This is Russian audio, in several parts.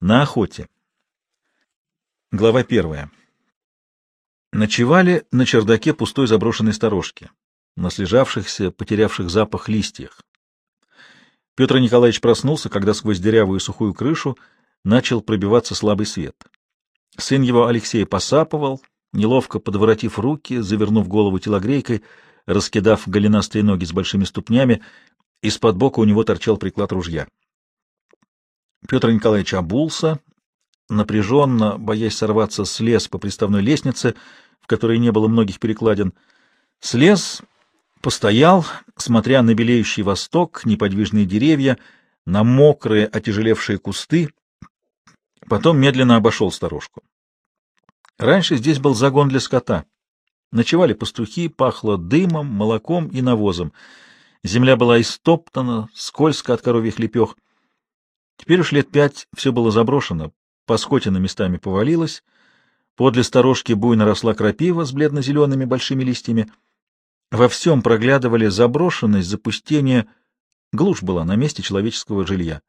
На охоте. Глава первая. Ночевали на чердаке пустой заброшенной сторожки, на слежавшихся, потерявших запах листьях. Петр Николаевич проснулся, когда сквозь дырявую сухую крышу начал пробиваться слабый свет. Сын его Алексей посапывал, неловко подворотив руки, завернув голову телогрейкой, раскидав голенастые ноги с большими ступнями, из-под бока у него торчал приклад ружья. Петр Николаевич обулся, напряженно, боясь сорваться, слез по приставной лестнице, в которой не было многих перекладин. Слез, постоял, смотря на белеющий восток, неподвижные деревья, на мокрые, отяжелевшие кусты, потом медленно обошел сторожку. Раньше здесь был загон для скота. Ночевали пастухи, пахло дымом, молоком и навозом. Земля была истоптана, скользко от коровьих лепех. Теперь уж лет пять все было заброшено, поскотина местами повалилась, подле сторожки буйно росла крапива с бледно-зелеными большими листьями. Во всем проглядывали заброшенность, запустение. Глушь была на месте человеческого жилья.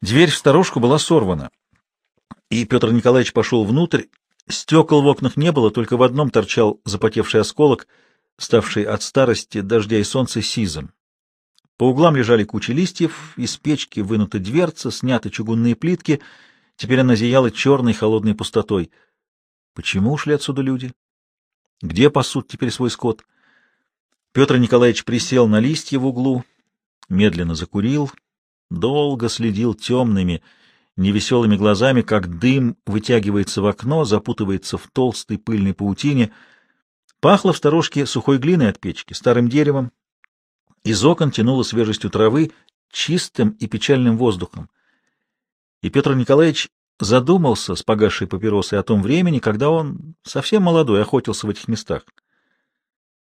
Дверь в сторожку была сорвана, и Петр Николаевич пошел внутрь. Стекол в окнах не было, только в одном торчал запотевший осколок, ставший от старости, дождя и солнца сизым. По углам лежали кучи листьев, из печки вынута дверца, сняты чугунные плитки. Теперь она зияла черной холодной пустотой. Почему ушли отсюда люди? Где пасут теперь свой скот? Петр Николаевич присел на листья в углу, медленно закурил, долго следил темными, невеселыми глазами, как дым вытягивается в окно, запутывается в толстой пыльной паутине. Пахло в сторожке сухой глиной от печки, старым деревом, из окон тянуло свежестью травы, чистым и печальным воздухом. И Петр Николаевич задумался с погасшей папиросой о том времени, когда он, совсем молодой, охотился в этих местах.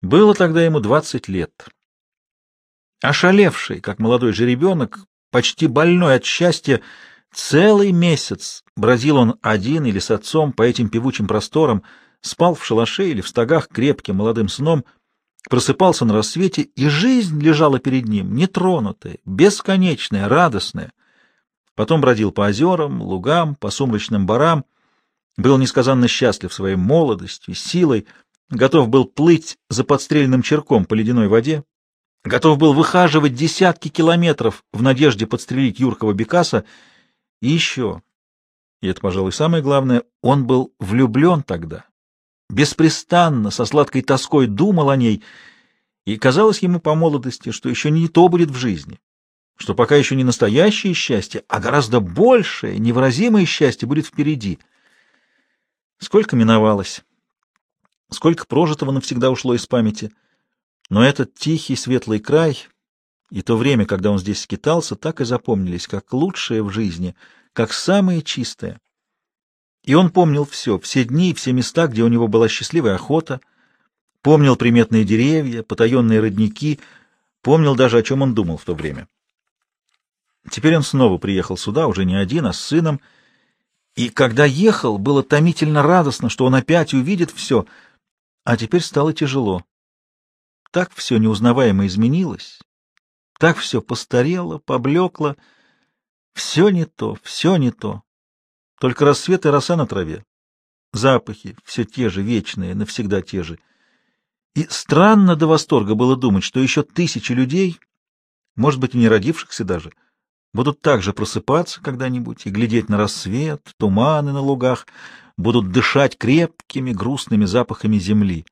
Было тогда ему двадцать лет. Ошалевший, как молодой жеребенок, почти больной от счастья, целый месяц бродил он один или с отцом по этим певучим просторам, спал в шалаше или в стогах крепким молодым сном — просыпался на рассвете, и жизнь лежала перед ним, нетронутая, бесконечная, радостная. Потом бродил по озерам, лугам, по сумрачным барам, был несказанно счастлив своей молодостью, силой, готов был плыть за подстрельным черком по ледяной воде, готов был выхаживать десятки километров в надежде подстрелить юркого Бекаса, и еще, и это, пожалуй, самое главное, он был влюблен тогда, беспрестанно, со сладкой тоской думал о ней, и казалось ему по молодости, что еще не то будет в жизни, что пока еще не настоящее счастье, а гораздо большее, невыразимое счастье будет впереди. Сколько миновалось, сколько прожитого навсегда ушло из памяти, но этот тихий светлый край и то время, когда он здесь скитался, так и запомнились, как лучшее в жизни, как самое чистое. И он помнил все, все дни, все места, где у него была счастливая охота, помнил приметные деревья, потаенные родники, помнил даже, о чем он думал в то время. Теперь он снова приехал сюда, уже не один, а с сыном, и когда ехал, было томительно радостно, что он опять увидит все, а теперь стало тяжело. Так все неузнаваемо изменилось, так все постарело, поблекло, все не то, все не то. Только рассвет и роса на траве. Запахи все те же, вечные, навсегда те же. И странно до восторга было думать, что еще тысячи людей, может быть, и не родившихся даже, будут также просыпаться когда-нибудь и глядеть на рассвет, туманы на лугах, будут дышать крепкими грустными запахами земли.